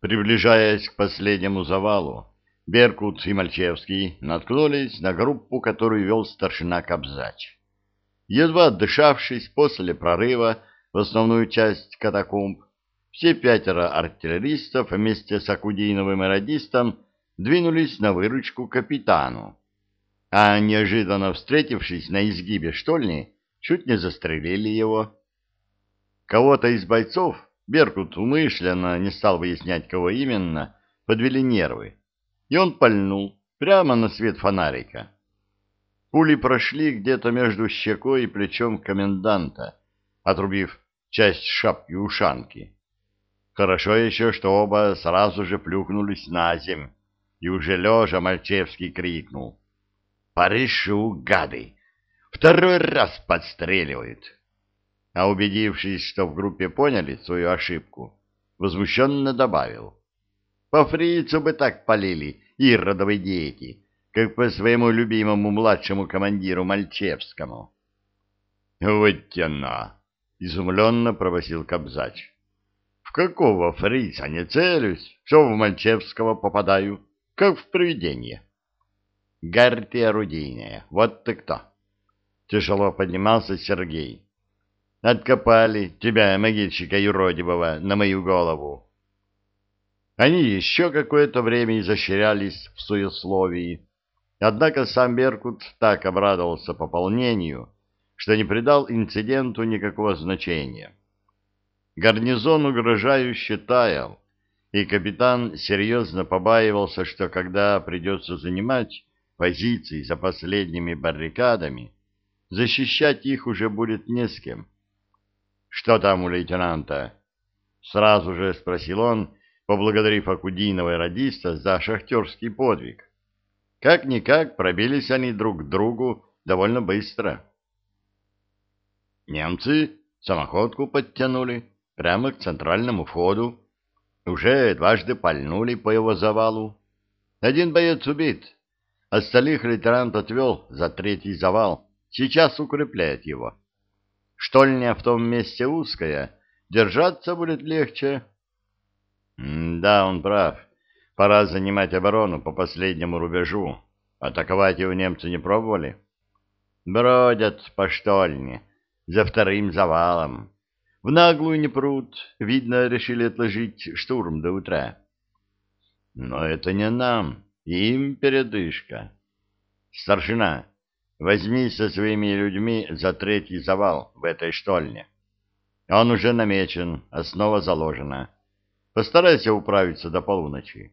Приближаясь к последнему завалу, Беркут и Мальчевский наткнулись на группу, которую вел старшина Кобзач. Едва отдышавшись после прорыва в основную часть катакомб, все пятеро артиллеристов вместе с Акудиновым и радистом двинулись на выручку капитану, а неожиданно встретившись на изгибе штольни, чуть не застрелили его. Кого-то из бойцов, Беркут умышленно не стал выяснять, кого именно, подвели нервы, и он пальнул прямо на свет фонарика. Пули прошли где-то между щекой и плечом коменданта, отрубив часть шапки-ушанки. Хорошо еще, что оба сразу же плюхнулись на земь, и уже лежа Мальчевский крикнул. «Порешу, гады! Второй раз подстреливают!» А убедившись, что в группе поняли свою ошибку, возмущенно добавил. «По фрицу бы так полили, иродовы дети!» как по своему любимому младшему командиру Мальчевскому. — Вот тяна! — изумленно пробасил Кобзач. — В какого фрица не целюсь, все в Мальчевского попадаю, как в привидение. — Гарпи орудийная, вот ты кто! Тяжело поднимался Сергей. — Откопали тебя, могильщика юродивого, на мою голову. Они еще какое-то время изощрялись в суесловии, Однако сам Беркут так обрадовался пополнению, что не придал инциденту никакого значения. Гарнизон угрожающе таял, и капитан серьезно побаивался, что когда придется занимать позиции за последними баррикадами, защищать их уже будет не с кем. «Что там у лейтенанта?» Сразу же спросил он, поблагодарив Акудинова и радиста за шахтерский подвиг. Как-никак пробились они друг к другу довольно быстро. Немцы самоходку подтянули прямо к центральному входу. Уже дважды пальнули по его завалу. Один боец убит. Остальных лейтенант отвел за третий завал. Сейчас укрепляет его. Штольня в том месте узкая. Держаться будет легче. Да, он прав. Пора занимать оборону по последнему рубежу. Атаковать его немцы не пробовали? Бродят по штольне, за вторым завалом. В наглую не прут, видно, решили отложить штурм до утра. Но это не нам, им передышка. Старшина, возьми со своими людьми за третий завал в этой штольне. Он уже намечен, основа заложена. Постарайся управиться до полуночи.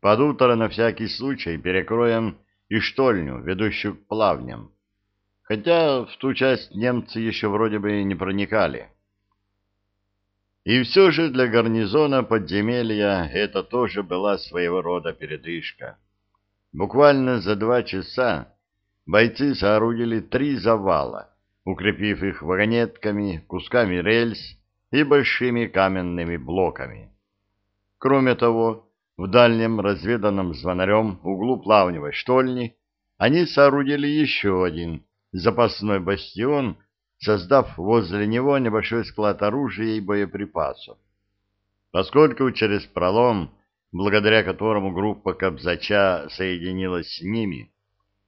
Под утро на всякий случай перекроем и штольню, ведущую к плавням. Хотя в ту часть немцы еще вроде бы не проникали. И все же для гарнизона подземелья это тоже была своего рода передышка. Буквально за два часа бойцы соорудили три завала, укрепив их вагонетками, кусками рельс и большими каменными блоками. Кроме того, в дальнем разведанном звонарем углу плавневой штольни они соорудили еще один запасной бастион, создав возле него небольшой склад оружия и боеприпасов. Поскольку через пролом, благодаря которому группа Кобзача соединилась с ними,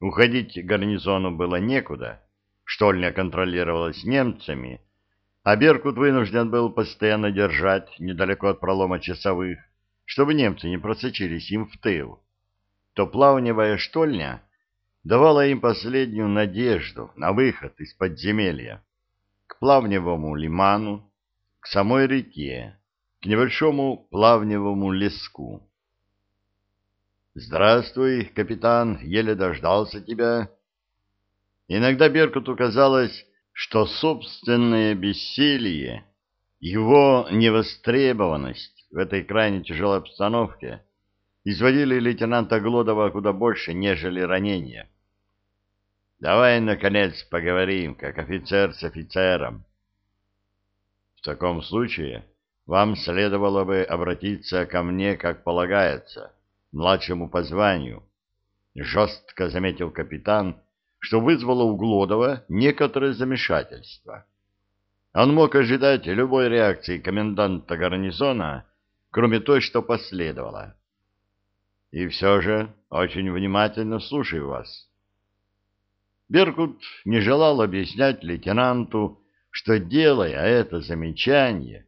уходить гарнизону было некуда, штольня контролировалась немцами, а Беркут вынужден был постоянно держать недалеко от пролома часовых, чтобы немцы не просочились им в тыл, то плавневая штольня давала им последнюю надежду на выход из подземелья. К плавневому лиману, к самой реке, к небольшому плавневому леску. «Здравствуй, капитан, еле дождался тебя». Иногда Беркуту казалось, что собственное бессилие, его невостребованность, в этой крайне тяжелой обстановке изводили лейтенанта Глодова куда больше, нежели ранения. Давай, наконец, поговорим, как офицер с офицером. В таком случае вам следовало бы обратиться ко мне, как полагается, младшему по званию. Жестко заметил капитан, что вызвало у Глодова некоторое замешательство. Он мог ожидать любой реакции коменданта гарнизона кроме той, что последовало. И все же очень внимательно слушаю вас. Беркут не желал объяснять лейтенанту, что, делая это замечание,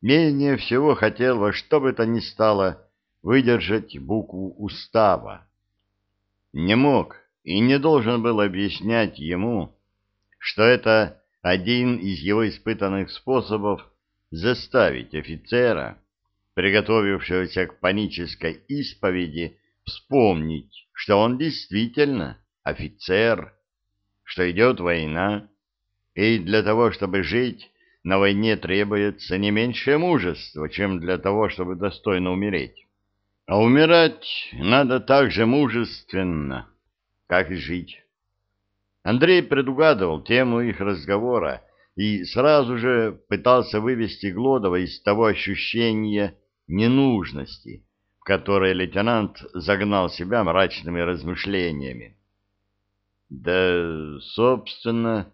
менее всего хотел во что бы то ни стало выдержать букву устава. Не мог и не должен был объяснять ему, что это один из его испытанных способов заставить офицера, приготовившегося к панической исповеди, вспомнить, что он действительно офицер, что идет война, и для того, чтобы жить, на войне требуется не меньшее мужество, чем для того, чтобы достойно умереть. А умирать надо так же мужественно, как и жить. Андрей предугадывал тему их разговора и сразу же пытался вывести Глодова из того ощущения ненужности, в которое лейтенант загнал себя мрачными размышлениями. Да, собственно,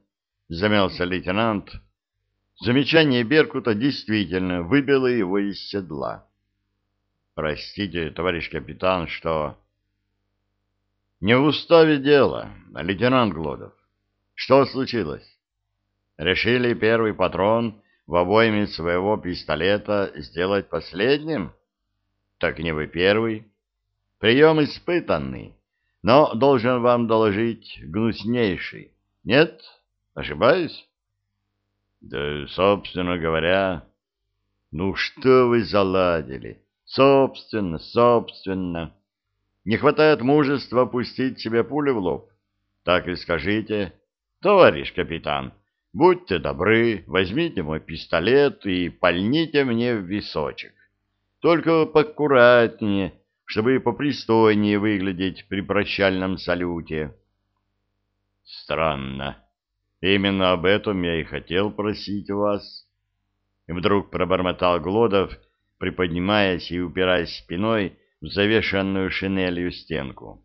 замялся лейтенант. Замечание Беркута действительно выбило его из седла. Простите, товарищ капитан, что... Не в уставе дело, лейтенант Глодов. Что случилось? Решили первый патрон в обойме своего пистолета сделать последним? Так не вы первый. Прием испытанный но должен вам доложить гнуснейший. Нет? Ошибаюсь? Да, собственно говоря... Ну что вы заладили? Собственно, собственно. Не хватает мужества пустить себе пулю в лоб? Так и скажите. Товарищ капитан, будьте добры, возьмите мой пистолет и пальните мне в височек. Только поаккуратнее, чтобы попристойнее выглядеть при прощальном салюте. Странно. Именно об этом я и хотел просить вас. Вдруг пробормотал Глодов, приподнимаясь и упираясь спиной в завешенную шинелью стенку.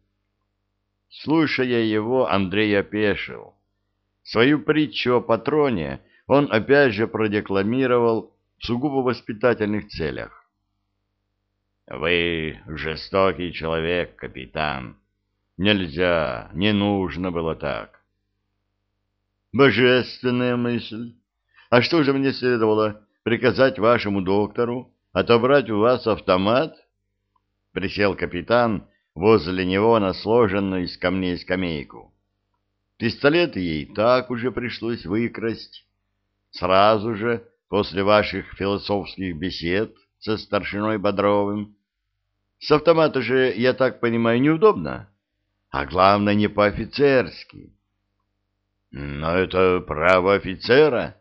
Слушая его, Андрей опешил. Свою притчу о патроне он опять же продекламировал в сугубо воспитательных целях. Вы жестокий человек, капитан. Нельзя, не нужно было так. Божественная мысль. А что же мне следовало приказать вашему доктору отобрать у вас автомат? Присел капитан возле него на сложенную из камней скамейку. Пистолет ей так уже пришлось выкрасть. Сразу же после ваших философских бесед со старшиной Бодровым с автомата же, я так понимаю, неудобно. А главное, не по-офицерски. Но это право офицера.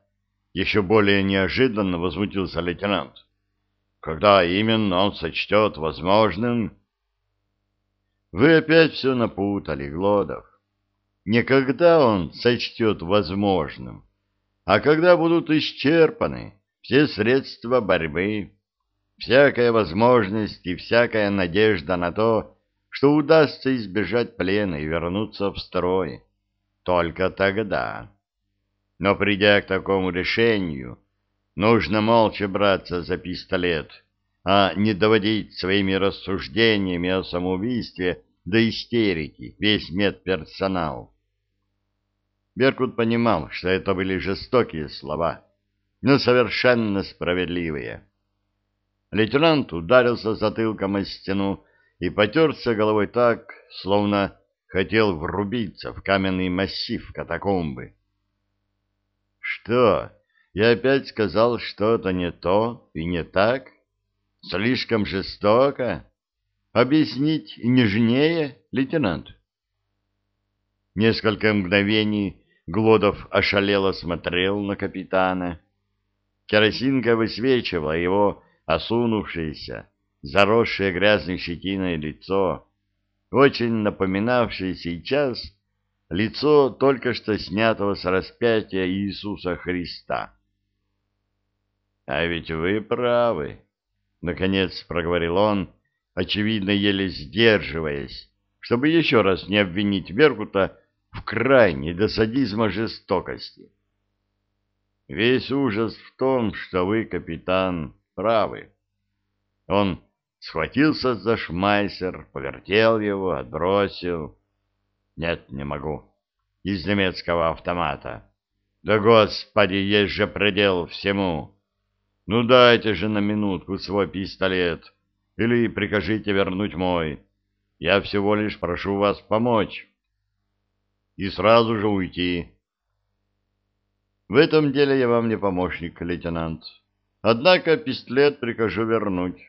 Еще более неожиданно возмутился лейтенант. Когда именно он сочтет возможным... Вы опять все напутали, Глодов. Не когда он сочтет возможным, а когда будут исчерпаны все средства борьбы всякая возможность и всякая надежда на то, что удастся избежать плена и вернуться в строй. Только тогда. Но придя к такому решению, нужно молча браться за пистолет, а не доводить своими рассуждениями о самоубийстве до истерики весь медперсонал. Беркут понимал, что это были жестокие слова, но совершенно справедливые. Лейтенант ударился затылком о стену и потерся головой так, словно хотел врубиться в каменный массив катакомбы. «Что, я опять сказал что-то не то и не так? Слишком жестоко? Объяснить нежнее, лейтенант?» Несколько мгновений Глодов ошалело смотрел на капитана. Керосинка высвечивала его осунувшееся, заросшее грязной щетиной лицо, очень напоминавшее сейчас лицо только что снятого с распятия Иисуса Христа. — А ведь вы правы, — наконец проговорил он, очевидно, еле сдерживаясь, чтобы еще раз не обвинить Беркута в крайней до садизма жестокости. Весь ужас в том, что вы, капитан, правы. Он схватился за шмайсер, повертел его, отбросил. Нет, не могу. Из немецкого автомата. Да, господи, есть же предел всему. Ну дайте же на минутку свой пистолет, или прикажите вернуть мой. Я всего лишь прошу вас помочь. И сразу же уйти. В этом деле я вам не помощник, лейтенант. Однако пистолет прикажу вернуть.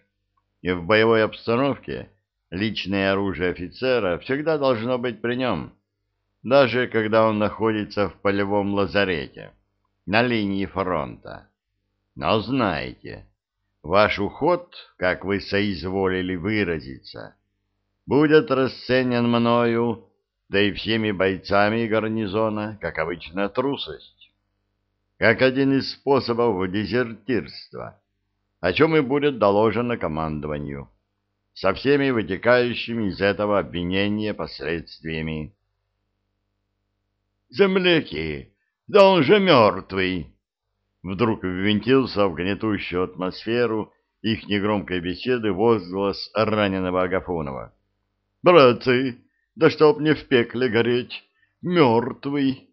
И в боевой обстановке личное оружие офицера всегда должно быть при нем даже когда он находится в полевом лазарете, на линии фронта. Но знаете, ваш уход, как вы соизволили выразиться, будет расценен мною, да и всеми бойцами гарнизона, как обычная трусость, как один из способов дезертирства, о чем и будет доложено командованию, со всеми вытекающими из этого обвинения последствиями. Земляки, да он же мертвый!» Вдруг ввинтился в гнетущую атмосферу их негромкой беседы возглас раненого Агафонова. «Братцы, да чтоб не в пекле гореть, мертвый!»